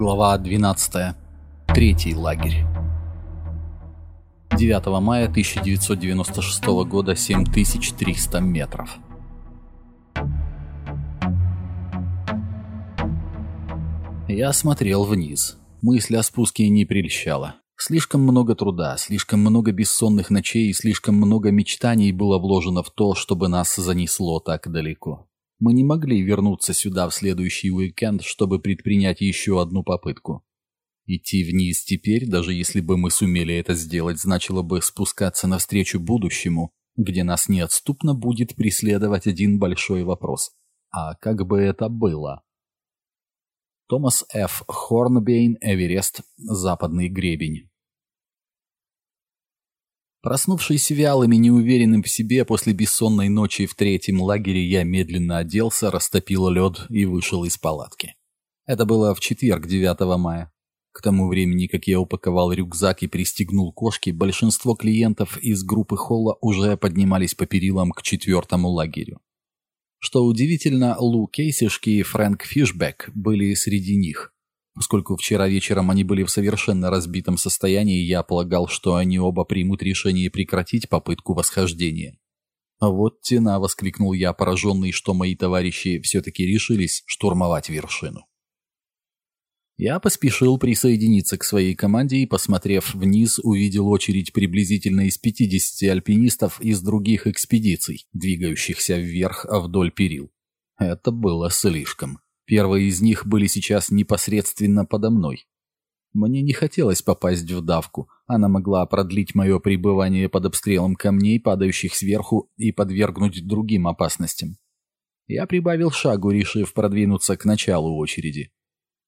Глава 12. Третий лагерь. 9 мая 1996 года, 7300 метров. Я смотрел вниз. Мысль о спуске не прельщала. Слишком много труда, слишком много бессонных ночей и слишком много мечтаний было вложено в то, чтобы нас занесло так далеко. Мы не могли вернуться сюда в следующий уикенд, чтобы предпринять еще одну попытку. Идти вниз теперь, даже если бы мы сумели это сделать, значило бы спускаться навстречу будущему, где нас неотступно будет преследовать один большой вопрос. А как бы это было? Томас Ф. Хорнбейн, Эверест, Западный гребень. Проснувшись вялым и неуверенным в себе после бессонной ночи в третьем лагере, я медленно оделся, растопил лед и вышел из палатки. Это было в четверг, 9 мая. К тому времени, как я упаковал рюкзак и пристегнул кошки, большинство клиентов из группы Холла уже поднимались по перилам к четвертому лагерю. Что удивительно, Лу Кейсишки и Фрэнк Фишбек были среди них. Поскольку вчера вечером они были в совершенно разбитом состоянии, я полагал, что они оба примут решение прекратить попытку восхождения. «А вот тена!» — воскликнул я, пораженный, что мои товарищи все-таки решились штурмовать вершину. Я поспешил присоединиться к своей команде и, посмотрев вниз, увидел очередь приблизительно из 50 альпинистов из других экспедиций, двигающихся вверх вдоль перил. Это было слишком. Первые из них были сейчас непосредственно подо мной. Мне не хотелось попасть в давку. Она могла продлить мое пребывание под обстрелом камней, падающих сверху, и подвергнуть другим опасностям. Я прибавил шагу, решив продвинуться к началу очереди.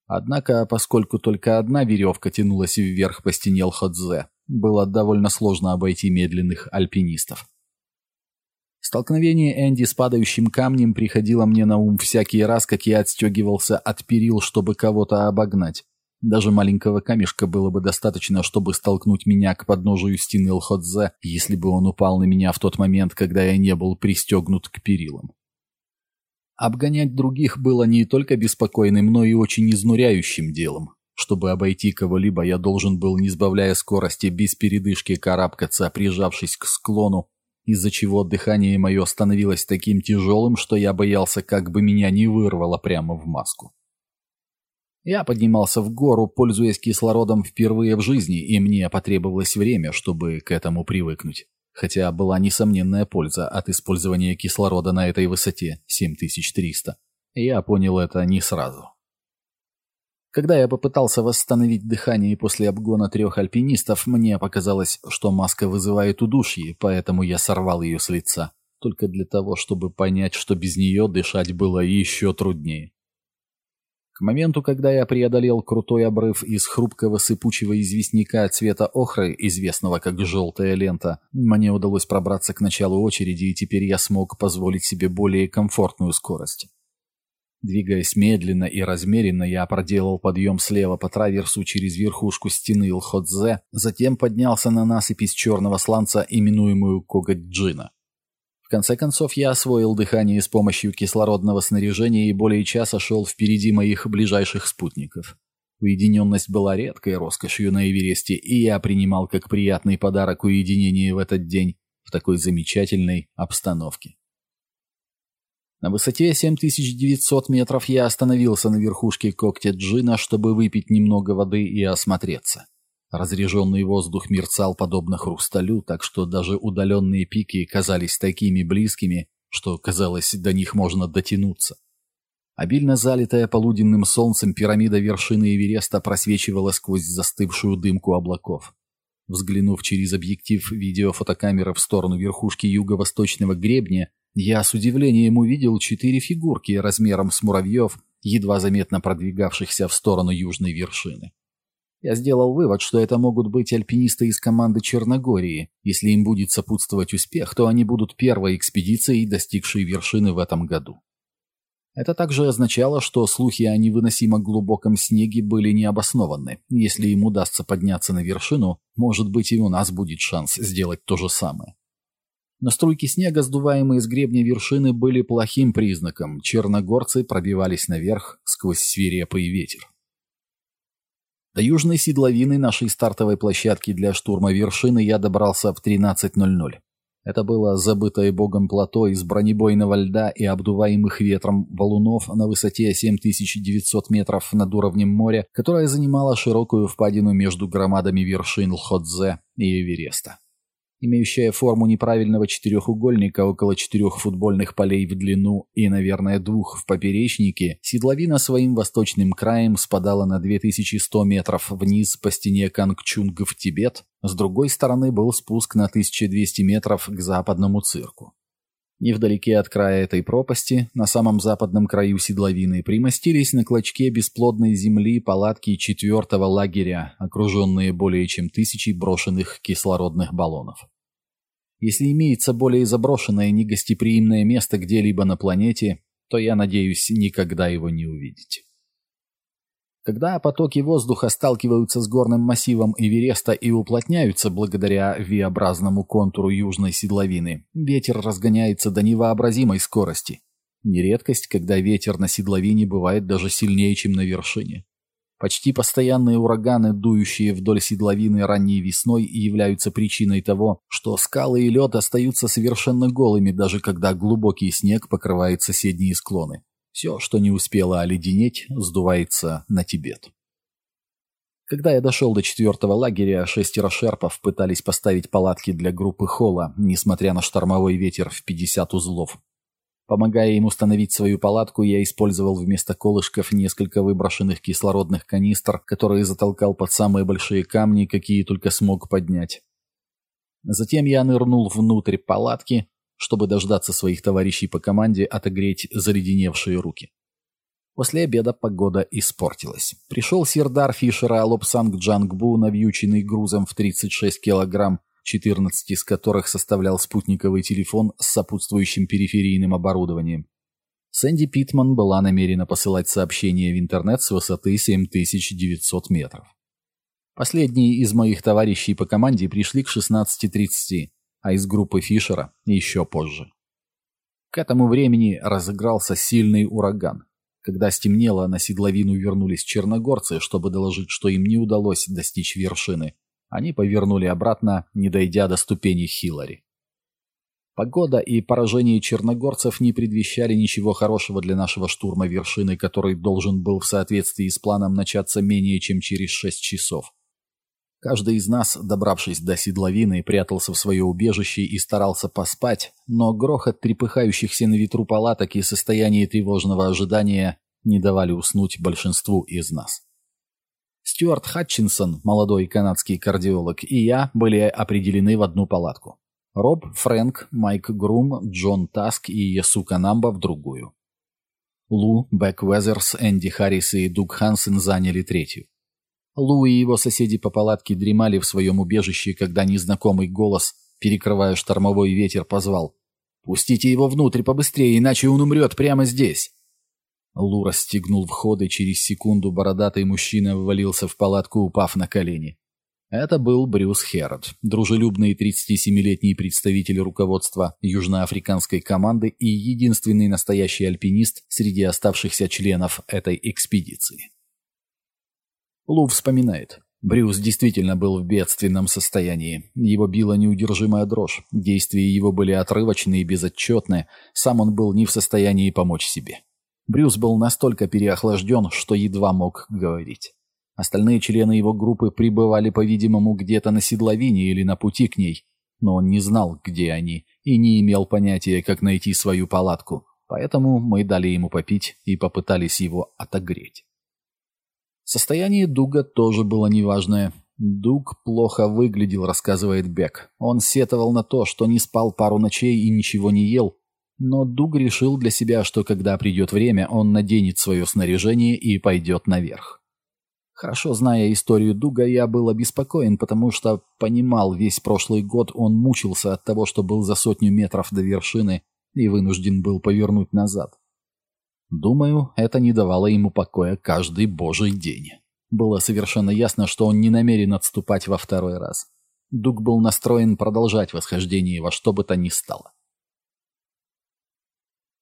Однако, поскольку только одна веревка тянулась вверх по стене Лходзе, было довольно сложно обойти медленных альпинистов. Столкновение Энди с падающим камнем приходило мне на ум всякий раз, как я отстегивался от перил, чтобы кого-то обогнать. Даже маленького камешка было бы достаточно, чтобы столкнуть меня к подножию стены Лходзе, если бы он упал на меня в тот момент, когда я не был пристегнут к перилам. Обгонять других было не только беспокойным, но и очень изнуряющим делом. Чтобы обойти кого-либо, я должен был, не сбавляя скорости, без передышки карабкаться, прижавшись к склону, из-за чего дыхание мое становилось таким тяжелым, что я боялся, как бы меня не вырвало прямо в маску. Я поднимался в гору, пользуясь кислородом впервые в жизни, и мне потребовалось время, чтобы к этому привыкнуть. Хотя была несомненная польза от использования кислорода на этой высоте, 7300. Я понял это не сразу. Когда я попытался восстановить дыхание после обгона трех альпинистов, мне показалось, что маска вызывает удушье, поэтому я сорвал ее с лица, только для того, чтобы понять, что без нее дышать было еще труднее. К моменту, когда я преодолел крутой обрыв из хрупкого сыпучего известняка цвета охры, известного как «желтая лента», мне удалось пробраться к началу очереди, и теперь я смог позволить себе более комфортную скорость. Двигаясь медленно и размеренно, я проделал подъем слева по траверсу через верхушку стены Лходзе, затем поднялся на насыпь из черного сланца, именуемую Когаджина. В конце концов, я освоил дыхание с помощью кислородного снаряжения и более часа шел впереди моих ближайших спутников. Уединенность была редкой роскошью на Эвересте, и я принимал как приятный подарок уединение в этот день в такой замечательной обстановке. На высоте 7900 метров я остановился на верхушке когтя джина, чтобы выпить немного воды и осмотреться. Разреженный воздух мерцал подобно хрусталю, так что даже удаленные пики казались такими близкими, что, казалось, до них можно дотянуться. Обильно залитая полуденным солнцем пирамида вершины Эвереста просвечивала сквозь застывшую дымку облаков. Взглянув через объектив видеофотокамеры в сторону верхушки юго-восточного гребня, я с удивлением увидел четыре фигурки размером с муравьев, едва заметно продвигавшихся в сторону южной вершины. Я сделал вывод, что это могут быть альпинисты из команды Черногории. Если им будет сопутствовать успех, то они будут первой экспедицией, достигшей вершины в этом году. Это также означало, что слухи о невыносимо глубоком снеге были необоснованы. Если им удастся подняться на вершину, может быть и у нас будет шанс сделать то же самое. Но струйки снега, сдуваемые с гребня вершины, были плохим признаком. Черногорцы пробивались наверх сквозь свирепый ветер. До южной седловины нашей стартовой площадки для штурма вершины я добрался в 13.00. Это было забытое богом плато из бронебойного льда и обдуваемых ветром валунов на высоте 7900 метров над уровнем моря, которое занимало широкую впадину между громадами вершин Лхоцзе и Эвереста имеющая форму неправильного четырехугольника около четырех футбольных полей в длину и, наверное, двух в поперечнике, седловина своим восточным краем спадала на 2100 метров вниз по стене Кангчунг в Тибет, с другой стороны был спуск на 1200 метров к западному цирку. Невдалеке от края этой пропасти, на самом западном краю седловины, примостились на клочке бесплодной земли палатки четвертого лагеря, окруженные более чем тысячей брошенных кислородных баллонов. Если имеется более заброшенное негостеприимное место где-либо на планете, то я надеюсь никогда его не увидеть. Когда потоки воздуха сталкиваются с горным массивом Эвереста и уплотняются благодаря V-образному контуру южной седловины, ветер разгоняется до невообразимой скорости. Нередкость, когда ветер на седловине бывает даже сильнее, чем на вершине. Почти постоянные ураганы, дующие вдоль седловины ранней весной, являются причиной того, что скалы и лед остаются совершенно голыми, даже когда глубокий снег покрывает соседние склоны. Все, что не успело оледенеть, сдувается на Тибет. Когда я дошел до четвертого лагеря, шестеро шерпов пытались поставить палатки для группы Холла, несмотря на штормовой ветер в 50 узлов. Помогая им установить свою палатку, я использовал вместо колышков несколько выброшенных кислородных канистр, которые затолкал под самые большие камни, какие только смог поднять. Затем я нырнул внутрь палатки, чтобы дождаться своих товарищей по команде отогреть заледеневшие руки. После обеда погода испортилась. Пришел Сердар Фишера Лобсанг Джангбу, навьюченный грузом в 36 килограмм, 14 из которых составлял спутниковый телефон с сопутствующим периферийным оборудованием. Сэнди Питман была намерена посылать сообщения в интернет с высоты 7900 метров. Последние из моих товарищей по команде пришли к 16.30, а из группы Фишера еще позже. К этому времени разыгрался сильный ураган. Когда стемнело, на седловину вернулись черногорцы, чтобы доложить, что им не удалось достичь вершины, они повернули обратно, не дойдя до ступени Хиллари. Погода и поражение черногорцев не предвещали ничего хорошего для нашего штурма вершины, который должен был в соответствии с планом начаться менее чем через шесть часов. Каждый из нас, добравшись до седловины, прятался в свое убежище и старался поспать, но грохот трепыхающихся на ветру палаток и состояние тревожного ожидания не давали уснуть большинству из нас. Стюарт Хатчинсон, молодой канадский кардиолог, и я были определены в одну палатку. Роб, Фрэнк, Майк Грум, Джон Таск и Ясука Намба в другую. Лу, Бек Уэзерс, Энди Харрис и Дуг Хансен заняли третью. Лу и его соседи по палатке дремали в своем убежище, когда незнакомый голос, перекрывая штормовой ветер, позвал «Пустите его внутрь побыстрее, иначе он умрет прямо здесь!» Лу расстегнул вход, и через секунду бородатый мужчина ввалился в палатку, упав на колени. Это был Брюс Херрод, дружелюбный 37-летний представитель руководства южноафриканской команды и единственный настоящий альпинист среди оставшихся членов этой экспедиции. Лу вспоминает. Брюс действительно был в бедственном состоянии. Его била неудержимая дрожь. Действия его были отрывочные и безотчетные. Сам он был не в состоянии помочь себе. Брюс был настолько переохлажден, что едва мог говорить. Остальные члены его группы пребывали, по-видимому, где-то на седловине или на пути к ней, но он не знал, где они, и не имел понятия, как найти свою палатку, поэтому мы дали ему попить и попытались его отогреть. Состояние Дуга тоже было неважное. Дуг плохо выглядел, рассказывает Бек. Он сетовал на то, что не спал пару ночей и ничего не ел, но Дуг решил для себя, что когда придет время, он наденет свое снаряжение и пойдет наверх. Хорошо зная историю Дуга, я был обеспокоен, потому что понимал, весь прошлый год он мучился от того, что был за сотню метров до вершины и вынужден был повернуть назад. Думаю, это не давало ему покоя каждый божий день. Было совершенно ясно, что он не намерен отступать во второй раз. Дуг был настроен продолжать восхождение во что бы то ни стало.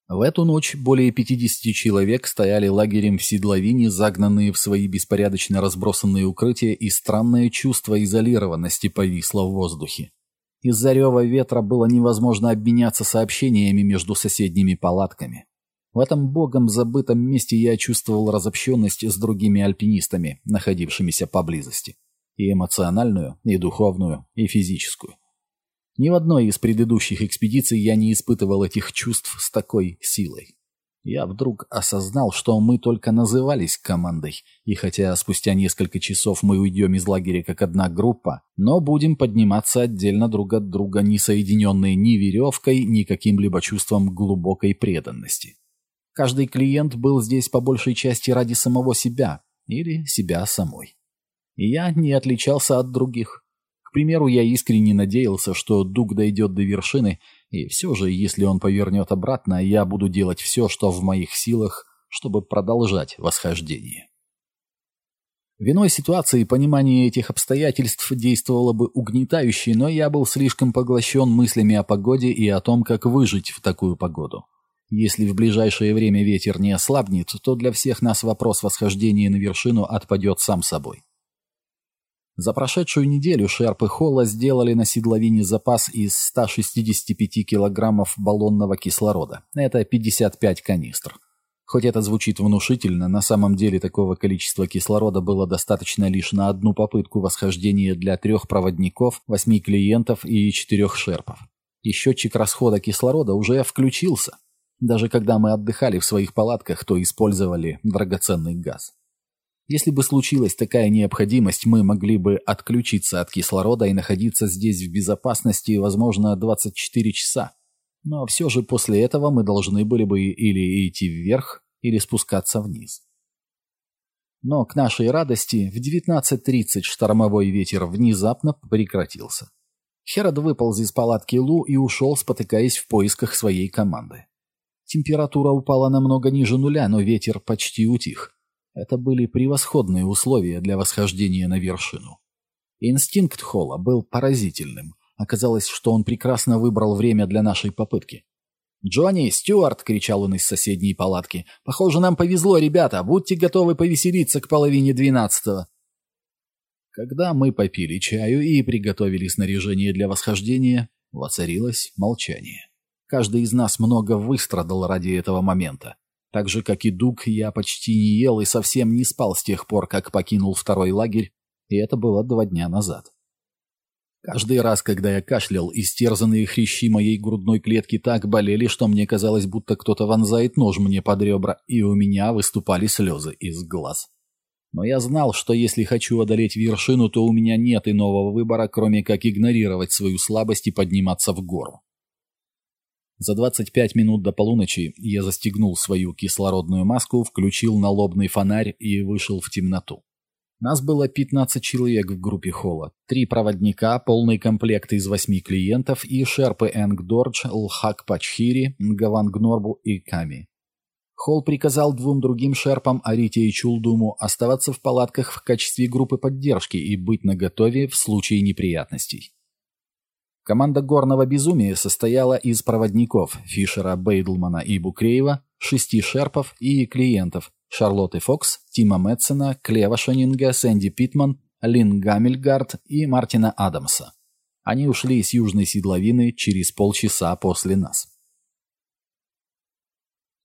В эту ночь более 50 человек стояли лагерем в Седловине, загнанные в свои беспорядочно разбросанные укрытия, и странное чувство изолированности повисло в воздухе. Из-за рева ветра было невозможно обменяться сообщениями между соседними палатками. В этом богом забытом месте я чувствовал разобщенность с другими альпинистами, находившимися поблизости. И эмоциональную, и духовную, и физическую. Ни в одной из предыдущих экспедиций я не испытывал этих чувств с такой силой. Я вдруг осознал, что мы только назывались командой, и хотя спустя несколько часов мы уйдем из лагеря как одна группа, но будем подниматься отдельно друг от друга, не соединенные ни веревкой, ни каким-либо чувством глубокой преданности. Каждый клиент был здесь по большей части ради самого себя или себя самой. И я не отличался от других. К примеру, я искренне надеялся, что Дуг дойдет до вершины, и все же, если он повернет обратно, я буду делать все, что в моих силах, чтобы продолжать восхождение. В иной ситуации понимание этих обстоятельств действовало бы угнетающе, но я был слишком поглощен мыслями о погоде и о том, как выжить в такую погоду. Если в ближайшее время ветер не ослабнет, то для всех нас вопрос восхождения на вершину отпадет сам собой. За прошедшую неделю шерпы Холла сделали на седловине запас из 165 килограммов баллонного кислорода. Это 55 канистр. Хоть это звучит внушительно, на самом деле такого количества кислорода было достаточно лишь на одну попытку восхождения для трех проводников, восьми клиентов и четырех шерпов. И счетчик расхода кислорода уже включился. Даже когда мы отдыхали в своих палатках, то использовали драгоценный газ. Если бы случилась такая необходимость, мы могли бы отключиться от кислорода и находиться здесь в безопасности, возможно, 24 часа. Но все же после этого мы должны были бы или идти вверх, или спускаться вниз. Но, к нашей радости, в 19.30 штормовой ветер внезапно прекратился. Херод выполз из палатки Лу и ушел, спотыкаясь в поисках своей команды. Температура упала намного ниже нуля, но ветер почти утих. Это были превосходные условия для восхождения на вершину. Инстинкт Холла был поразительным. Оказалось, что он прекрасно выбрал время для нашей попытки. «Джонни, Стюарт!» — кричал он из соседней палатки. «Похоже, нам повезло, ребята! Будьте готовы повеселиться к половине двенадцатого!» Когда мы попили чаю и приготовили снаряжение для восхождения, воцарилось молчание. Каждый из нас много выстрадал ради этого момента. Так же, как и Дуг, я почти не ел и совсем не спал с тех пор, как покинул второй лагерь, и это было два дня назад. Каждый раз, когда я кашлял, истерзанные хрящи моей грудной клетки так болели, что мне казалось, будто кто-то вонзает нож мне под ребра, и у меня выступали слезы из глаз. Но я знал, что если хочу одолеть вершину, то у меня нет иного выбора, кроме как игнорировать свою слабость и подниматься в гору. За 25 минут до полуночи я застегнул свою кислородную маску, включил налобный фонарь и вышел в темноту. Нас было 15 человек в группе холла. Три проводника, полный комплект из восьми клиентов и шерпы Энг Дордж, Лхак Пачхири, Нгаванг Норбу и Ками. Холл приказал двум другим шерпам, Арите и Чулдуму, оставаться в палатках в качестве группы поддержки и быть наготове в случае неприятностей. Команда горного безумия состояла из проводников Фишера, Бейдлмана и Букреева, шести шерпов и клиентов Шарлотты Фокс, Тима Мэтсона, Клева Шонинга, Сэнди Питман, Лин Гамильгард и Мартина Адамса. Они ушли из Южной Седловины через полчаса после нас.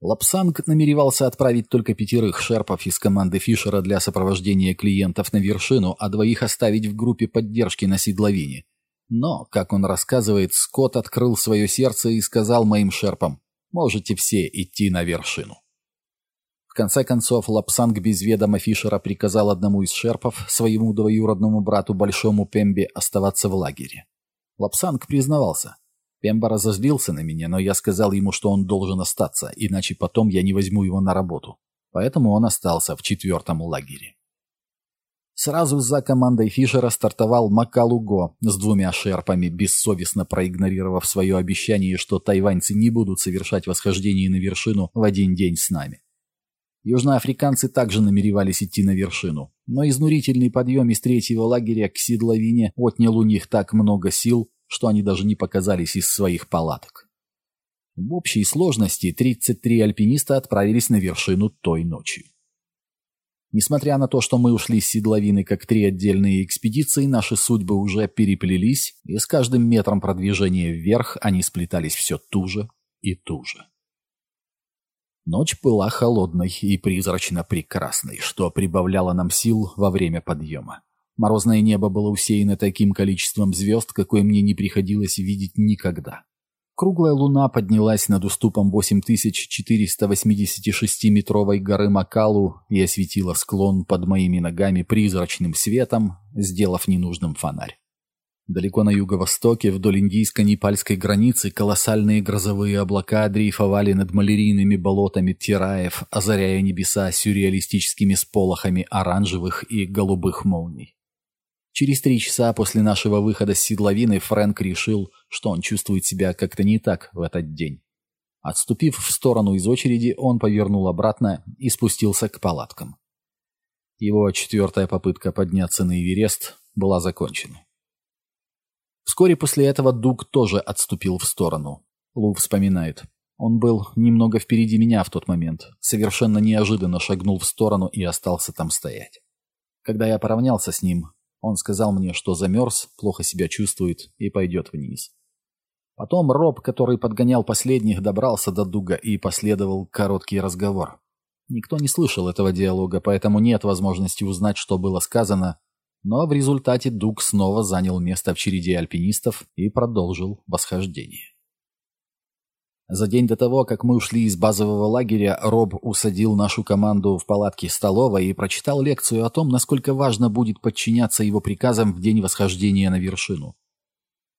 Лапсанг намеревался отправить только пятерых шерпов из команды Фишера для сопровождения клиентов на вершину, а двоих оставить в группе поддержки на Седловине – но, как он рассказывает, Скотт открыл свое сердце и сказал моим шерпам, «Можете все идти на вершину». В конце концов, Лапсанг без ведома Фишера приказал одному из шерпов, своему двоюродному брату Большому Пембе, оставаться в лагере. Лапсанг признавался. Пемба разозлился на меня, но я сказал ему, что он должен остаться, иначе потом я не возьму его на работу. Поэтому он остался в четвертом лагере. Сразу за командой Фишера стартовал Макалуго с двумя шерпами, бессовестно проигнорировав свое обещание, что тайваньцы не будут совершать восхождение на вершину в один день с нами. Южноафриканцы также намеревались идти на вершину, но изнурительный подъем из третьего лагеря к седловине отнял у них так много сил, что они даже не показались из своих палаток. В общей сложности 33 альпиниста отправились на вершину той ночью. Несмотря на то, что мы ушли с седловины как три отдельные экспедиции, наши судьбы уже переплелись, и с каждым метром продвижения вверх они сплетались все туже и туже. Ночь была холодной и призрачно прекрасной, что прибавляло нам сил во время подъема. Морозное небо было усеяно таким количеством звезд, какое мне не приходилось видеть никогда. Круглая луна поднялась над уступом 8486-метровой горы Макалу и осветила склон под моими ногами призрачным светом, сделав ненужным фонарь. Далеко на юго-востоке, вдоль индийско-непальской границы, колоссальные грозовые облака дрейфовали над малярийными болотами Тираев, озаряя небеса сюрреалистическими сполохами оранжевых и голубых молний. Через три часа после нашего выхода с седловины Фрэнк решил, что он чувствует себя как-то не так в этот день. Отступив в сторону из очереди, он повернул обратно и спустился к палаткам. Его четвертая попытка подняться на Эверест была закончена. Вскоре после этого Дуг тоже отступил в сторону. Лу вспоминает. Он был немного впереди меня в тот момент, совершенно неожиданно шагнул в сторону и остался там стоять. Когда я поравнялся с ним, он сказал мне, что замерз, плохо себя чувствует и пойдет вниз. Потом Роб, который подгонял последних, добрался до Дуга и последовал короткий разговор. Никто не слышал этого диалога, поэтому нет возможности узнать, что было сказано, но в результате Дуг снова занял место в череде альпинистов и продолжил восхождение. За день до того, как мы ушли из базового лагеря, Роб усадил нашу команду в палатке столовой и прочитал лекцию о том, насколько важно будет подчиняться его приказам в день восхождения на вершину.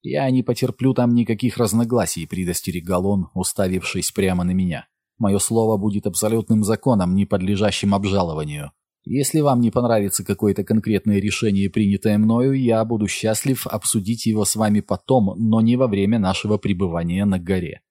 «Я не потерплю там никаких разногласий», — предостерегал он, уставившись прямо на меня. «Мое слово будет абсолютным законом, не подлежащим обжалованию. Если вам не понравится какое-то конкретное решение, принятое мною, я буду счастлив обсудить его с вами потом, но не во время нашего пребывания на горе».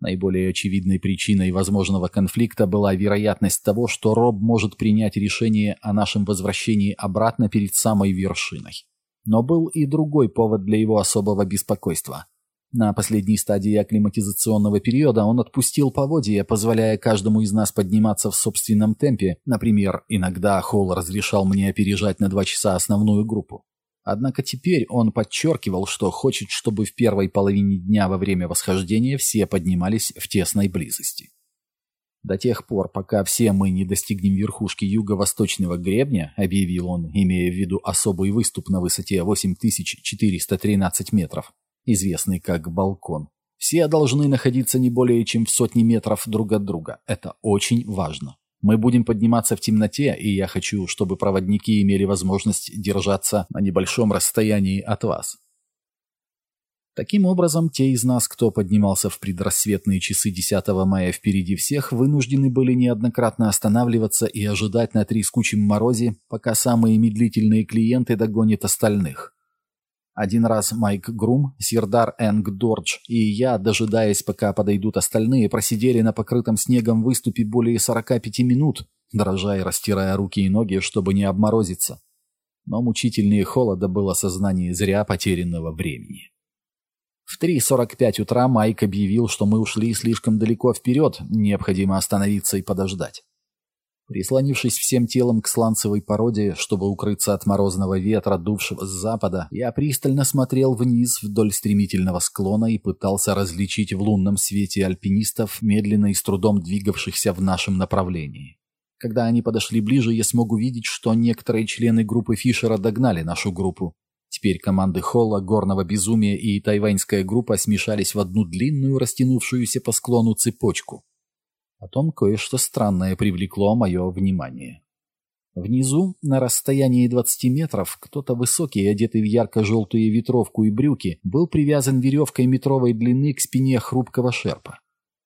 Наиболее очевидной причиной возможного конфликта была вероятность того, что Роб может принять решение о нашем возвращении обратно перед самой вершиной. Но был и другой повод для его особого беспокойства. На последней стадии акклиматизационного периода он отпустил поводья, позволяя каждому из нас подниматься в собственном темпе. Например, иногда Холл разрешал мне опережать на два часа основную группу. Однако теперь он подчеркивал, что хочет, чтобы в первой половине дня во время восхождения все поднимались в тесной близости. До тех пор, пока все мы не достигнем верхушки юго-восточного гребня, объявил он, имея в виду особый выступ на высоте 8413 метров, известный как балкон, все должны находиться не более чем в сотне метров друг от друга. Это очень важно. Мы будем подниматься в темноте, и я хочу, чтобы проводники имели возможность держаться на небольшом расстоянии от вас. Таким образом, те из нас, кто поднимался в предрассветные часы 10 мая впереди всех, вынуждены были неоднократно останавливаться и ожидать на трескучем морозе, пока самые медлительные клиенты догонят остальных. Один раз Майк Грум, Сирдар Энг Дордж и я, дожидаясь, пока подойдут остальные, просидели на покрытом снегом выступе более 45 минут, дрожа и растирая руки и ноги, чтобы не обморозиться. Но мучительнее холода было сознание зря потерянного времени. В 3.45 утра Майк объявил, что мы ушли слишком далеко вперед, необходимо остановиться и подождать. Прислонившись всем телом к сланцевой породе, чтобы укрыться от морозного ветра, дувшего с запада, я пристально смотрел вниз вдоль стремительного склона и пытался различить в лунном свете альпинистов, медленно и с трудом двигавшихся в нашем направлении. Когда они подошли ближе, я смог увидеть, что некоторые члены группы Фишера догнали нашу группу. Теперь команды Холла, Горного Безумия и тайваньская группа смешались в одну длинную, растянувшуюся по склону цепочку. Потом кое-что странное привлекло мое внимание. Внизу, на расстоянии 20 метров, кто-то высокий, одетый в ярко-желтую ветровку и брюки, был привязан веревкой метровой длины к спине хрупкого шерпа.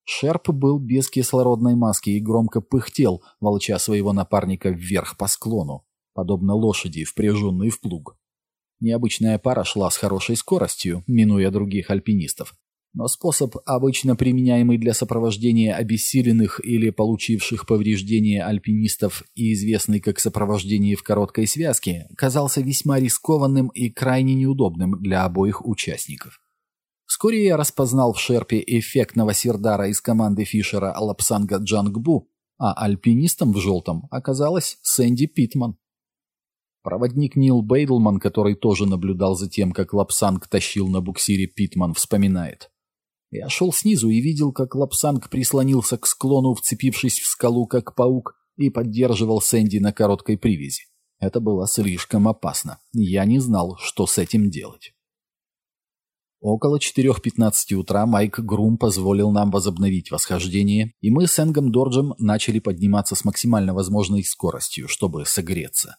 Шерп был без кислородной маски и громко пыхтел, волча своего напарника вверх по склону, подобно лошади, впряженной в плуг. Необычная пара шла с хорошей скоростью, минуя других альпинистов, но способ, обычно применяемый для сопровождения обессиленных или получивших повреждения альпинистов и известный как сопровождение в короткой связке, казался весьма рискованным и крайне неудобным для обоих участников. Вскоре я распознал в шерпе эффектного сердара из команды Фишера Лапсанга Джангбу, а альпинистом в желтом оказалась Сэнди Питман. Проводник Нил Бейдлман, который тоже наблюдал за тем, как Лапсанг тащил на буксире Питман, вспоминает. Я шел снизу и видел, как Лапсанг прислонился к склону, вцепившись в скалу, как паук, и поддерживал Сэнди на короткой привязи. Это было слишком опасно. Я не знал, что с этим делать. Около 4.15 утра Майк Грум позволил нам возобновить восхождение, и мы с Энгом Дорджем начали подниматься с максимально возможной скоростью, чтобы согреться.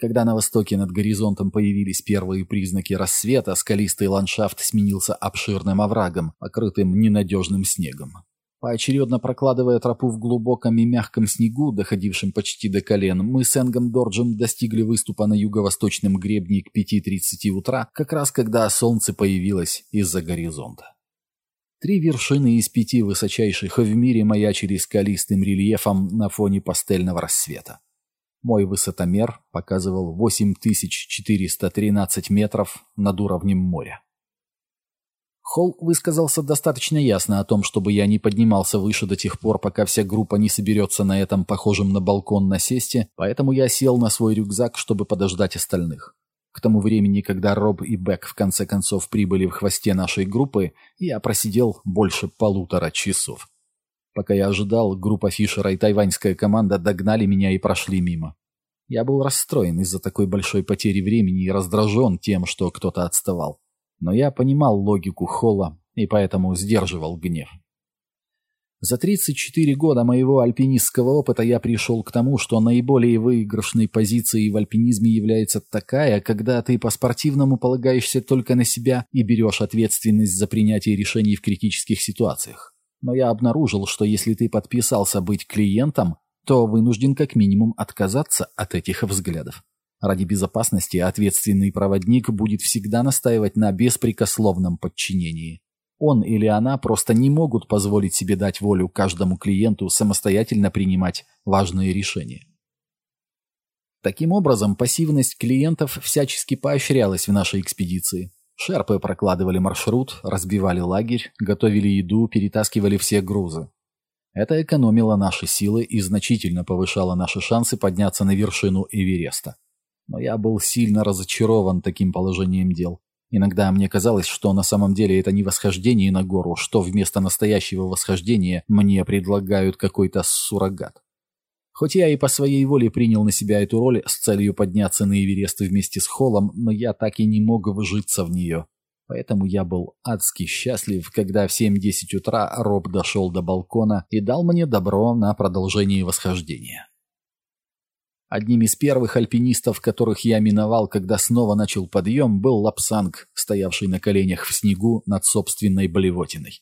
Когда на востоке над горизонтом появились первые признаки рассвета, скалистый ландшафт сменился обширным оврагом, покрытым ненадежным снегом. Поочередно прокладывая тропу в глубоком и мягком снегу, доходившем почти до колен, мы с Энгом Дорджем достигли выступа на юго-восточном гребне к 5.30 утра, как раз когда солнце появилось из-за горизонта. Три вершины из пяти высочайших в мире маячили скалистым рельефом на фоне пастельного рассвета. Мой высотомер показывал 8413 метров над уровнем моря. Холл высказался достаточно ясно о том, чтобы я не поднимался выше до тех пор, пока вся группа не соберется на этом похожем на балкон насесте, поэтому я сел на свой рюкзак, чтобы подождать остальных. К тому времени, когда Роб и Бек в конце концов прибыли в хвосте нашей группы, я просидел больше полутора часов. Пока я ожидал, группа Фишера и тайваньская команда догнали меня и прошли мимо. Я был расстроен из-за такой большой потери времени и раздражен тем, что кто-то отставал. Но я понимал логику Холла и поэтому сдерживал гнев. За 34 года моего альпинистского опыта я пришел к тому, что наиболее выигрышной позицией в альпинизме является такая, когда ты по-спортивному полагаешься только на себя и берешь ответственность за принятие решений в критических ситуациях. Но я обнаружил, что если ты подписался быть клиентом, то вынужден как минимум отказаться от этих взглядов. Ради безопасности ответственный проводник будет всегда настаивать на беспрекословном подчинении. Он или она просто не могут позволить себе дать волю каждому клиенту самостоятельно принимать важные решения. Таким образом, пассивность клиентов всячески поощрялась в нашей экспедиции. Шерпы прокладывали маршрут, разбивали лагерь, готовили еду, перетаскивали все грузы. Это экономило наши силы и значительно повышало наши шансы подняться на вершину Эвереста. Но я был сильно разочарован таким положением дел. Иногда мне казалось, что на самом деле это не восхождение на гору, что вместо настоящего восхождения мне предлагают какой-то суррогат. Хоть я и по своей воле принял на себя эту роль с целью подняться на Эверест вместе с Холлом, но я так и не мог вжиться в нее. Поэтому я был адски счастлив, когда в 7-10 утра Роб дошел до балкона и дал мне добро на продолжение восхождения. Одним из первых альпинистов, которых я миновал, когда снова начал подъем, был Лапсанг, стоявший на коленях в снегу над собственной блевотиной.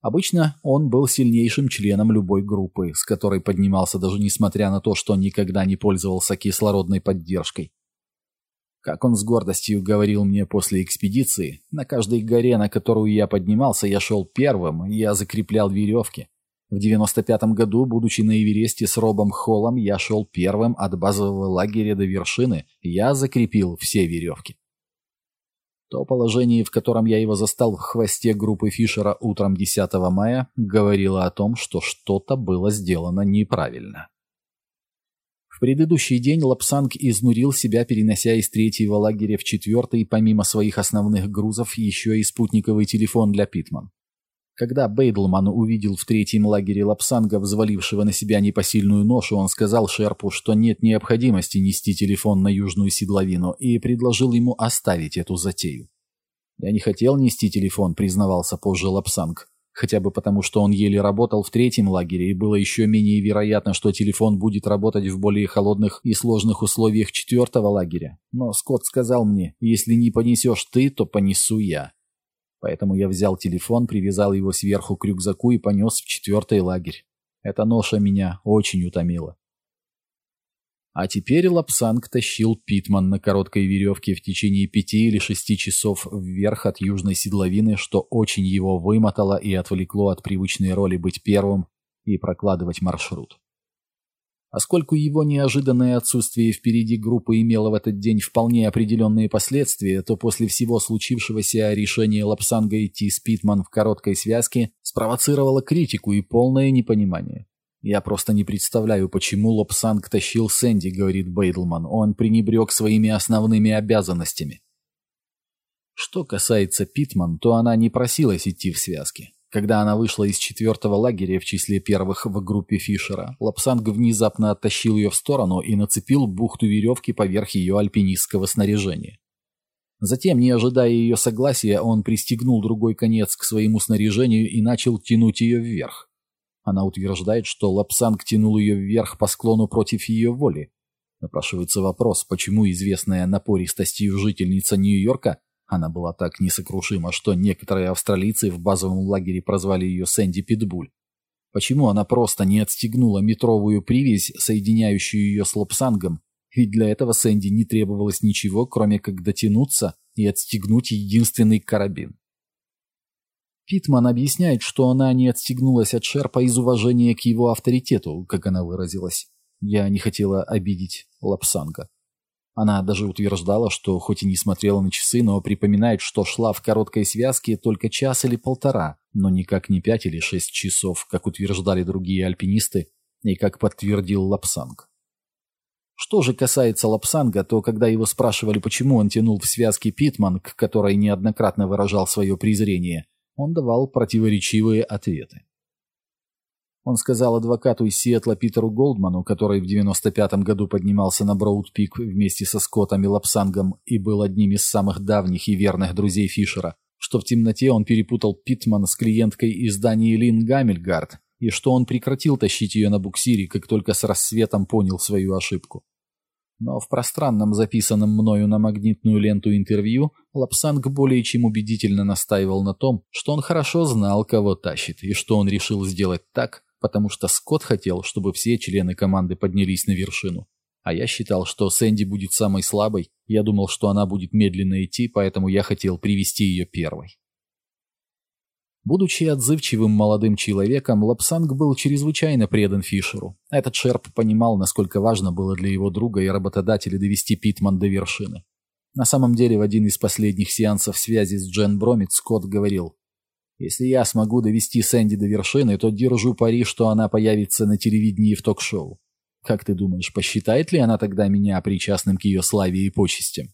Обычно он был сильнейшим членом любой группы, с которой поднимался даже несмотря на то, что никогда не пользовался кислородной поддержкой. Как он с гордостью говорил мне после экспедиции, на каждой горе, на которую я поднимался, я шел первым, я закреплял веревки. В 95-м году, будучи на Эвересте с Робом Холлом, я шел первым от базового лагеря до вершины, я закрепил все веревки. То положение, в котором я его застал в хвосте группы Фишера утром 10 мая, говорило о том, что что-то было сделано неправильно. В предыдущий день Лапсанг изнурил себя, перенося из третьего лагеря в четвертый, помимо своих основных грузов, еще и спутниковый телефон для Питман. Когда Бейдлман увидел в третьем лагере Лапсанга, взвалившего на себя непосильную ношу, он сказал шерпу, что нет необходимости нести телефон на южную седловину, и предложил ему оставить эту затею. «Я не хотел нести телефон», — признавался позже Лапсанг хотя бы потому, что он еле работал в третьем лагере, и было еще менее вероятно, что телефон будет работать в более холодных и сложных условиях четвертого лагеря. Но Скотт сказал мне, если не понесешь ты, то понесу я. Поэтому я взял телефон, привязал его сверху к рюкзаку и понес в четвертый лагерь. Эта ноша меня очень утомила. А теперь Лапсанг тащил Питман на короткой веревке в течение пяти или шести часов вверх от южной седловины, что очень его вымотало и отвлекло от привычной роли быть первым и прокладывать маршрут. Поскольку его неожиданное отсутствие впереди группы имело в этот день вполне определенные последствия, то после всего случившегося решение Лапсанга идти с Питман в короткой связке спровоцировало критику и полное непонимание. «Я просто не представляю, почему Лапсанг тащил Сэнди», — говорит Бейдлман. «Он пренебрег своими основными обязанностями». Что касается Питман, то она не просилась идти в связке. Когда она вышла из четвертого лагеря в числе первых в группе Фишера, Лапсанг внезапно оттащил ее в сторону и нацепил бухту веревки поверх ее альпинистского снаряжения. Затем, не ожидая ее согласия, он пристегнул другой конец к своему снаряжению и начал тянуть ее вверх. Она утверждает, что Лапсанг тянул ее вверх по склону против ее воли. Напрашивается вопрос, почему известная напористостью жительница Нью-Йорка она была так несокрушима, что некоторые австралийцы в базовом лагере прозвали ее Сэнди Питбуль. Почему она просто не отстегнула метровую привязь, соединяющую ее с лапсангом? Ведь для этого Сэнди не требовалось ничего, кроме как дотянуться и отстегнуть единственный карабин. Питман объясняет, что она не отстегнулась от Шерпа из уважения к его авторитету, как она выразилась. Я не хотела обидеть Лапсанга. Она даже утверждала, что хоть и не смотрела на часы, но припоминает, что шла в короткой связке только час или полтора, но никак не пять или шесть часов, как утверждали другие альпинисты и как подтвердил Лапсанг. Что же касается Лапсанга, то когда его спрашивали, почему он тянул в связке Питман, к которой неоднократно выражал свое презрение, он давал противоречивые ответы. Он сказал адвокату из Сиэтла Питеру Голдману, который в 95-м году поднимался на Броуд-Пик вместе со Скоттом и Лапсангом и был одним из самых давних и верных друзей Фишера, что в темноте он перепутал Питман с клиенткой из Дании Лин Гаммельгард и что он прекратил тащить ее на буксире, как только с рассветом понял свою ошибку. Но в пространном записанном мною на магнитную ленту интервью Лапсанг более чем убедительно настаивал на том, что он хорошо знал, кого тащит, и что он решил сделать так, потому что Скотт хотел, чтобы все члены команды поднялись на вершину. А я считал, что Сэнди будет самой слабой, я думал, что она будет медленно идти, поэтому я хотел привести ее первой. Будучи отзывчивым молодым человеком, Лапсанг был чрезвычайно предан Фишеру. Этот Шерп понимал, насколько важно было для его друга и работодателя довести Питман до вершины. На самом деле, в один из последних сеансов связи с Джен Бромит Скотт говорил, если я смогу довести Сэнди до вершины, то держу пари, что она появится на телевидении в ток-шоу. Как ты думаешь, посчитает ли она тогда меня причастным к ее славе и почестям?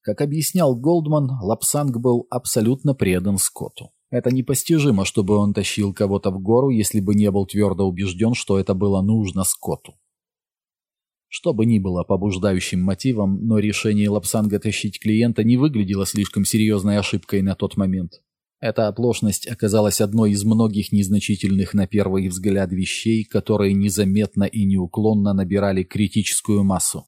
Как объяснял Голдман, Лапсанг был абсолютно предан Скотту. Это непостижимо, чтобы он тащил кого-то в гору, если бы не был твердо убежден, что это было нужно Скотту. Что бы ни было побуждающим мотивом, но решение Лапсанга тащить клиента не выглядело слишком серьезной ошибкой на тот момент. Эта оплошность оказалась одной из многих незначительных на первый взгляд вещей, которые незаметно и неуклонно набирали критическую массу.